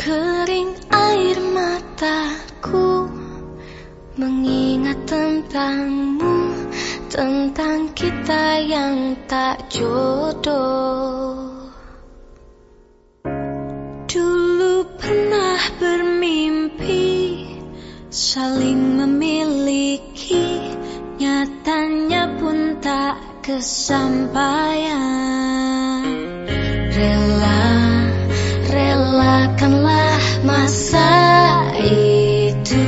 Kering air mataku Mengingat tentangmu Tentang kita yang tak jodoh Saling memiliki Nyatanya pun tak kesampaian. Rela Relakanlah masa itu.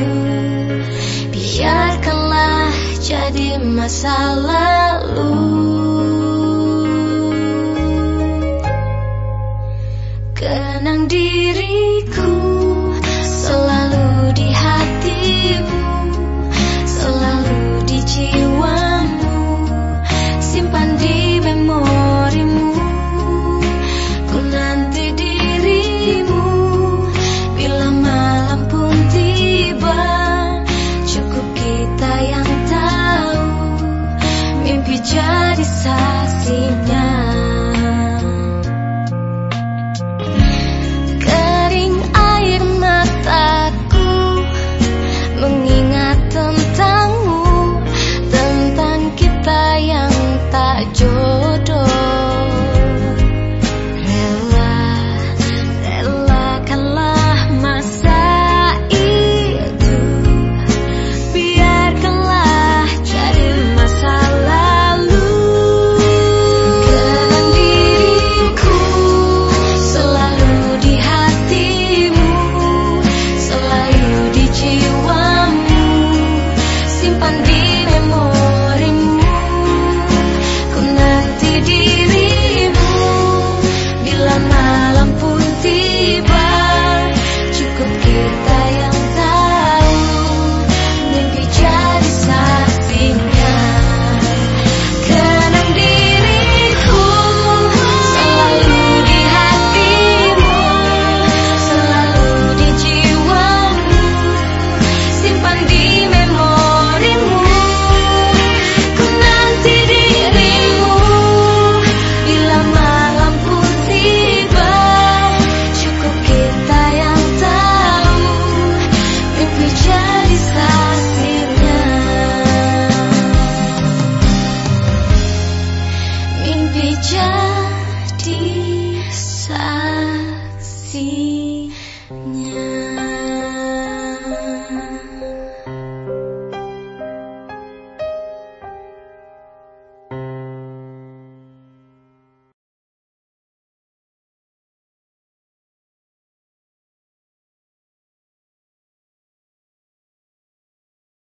Biarkanlah jadi masa lalu pandit. jadi saksi.